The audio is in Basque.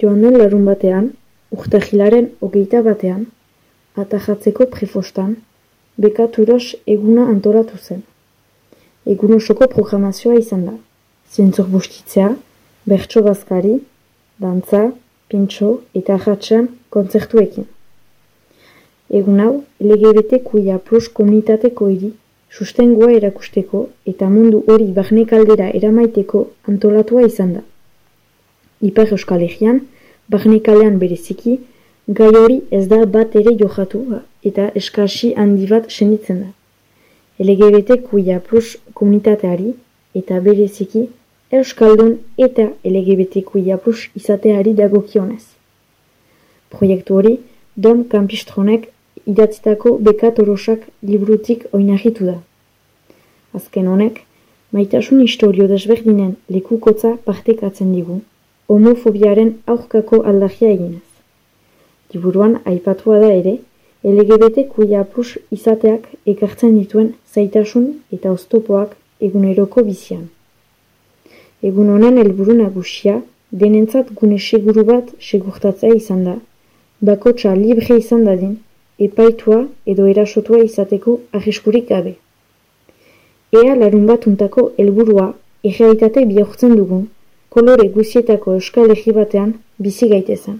Joan den larun batean, urtahilaren hogeita batean, atajatzeko prefostan, bekaturos eguna antolatu zen. Egun osoko programazioa izan da. Zientzor bustitzea, bertso bazkari, dantza, pintxo eta ahatsan kontzertuekin. Egun hau, LGBT kuia plus komunitateko hiri, sustengoa erakusteko eta mundu hori barnekaldera eramaiteko antolatua izan da. Ipar Euskal Herrian, barnekalean bereziki, gai hori ez da bat ere johatu eta eskasi handi bat senditzen da. LGBT kuia plus komunitateari eta bereziki Euskaldun eta LGBT kuia plus izateari dagokionez. Proiektu hori, Dom Kampistronek idatzitako bekatorosak librutik oinahitu da. Azken honek, maitasun historio desberdinen lekukotza partekatzen digu, homofobiaren aurkako aldagia eginez. Liburuan aipatua da ere, LGBT kuia plus izateak ekartzen dituen zaitasun eta oztopoak eguneroko bizian. Egun honen helburu nagusia, denentzat gune seguru bat segurtatzea izan da, bakotsa libre izan dadin, epaitua edo erasotua izateko arriskurik gabe. Ea larun bat untako helburua errealitate bihurtzen dugun, kolore guzietako euskal batean bizi gaitezen.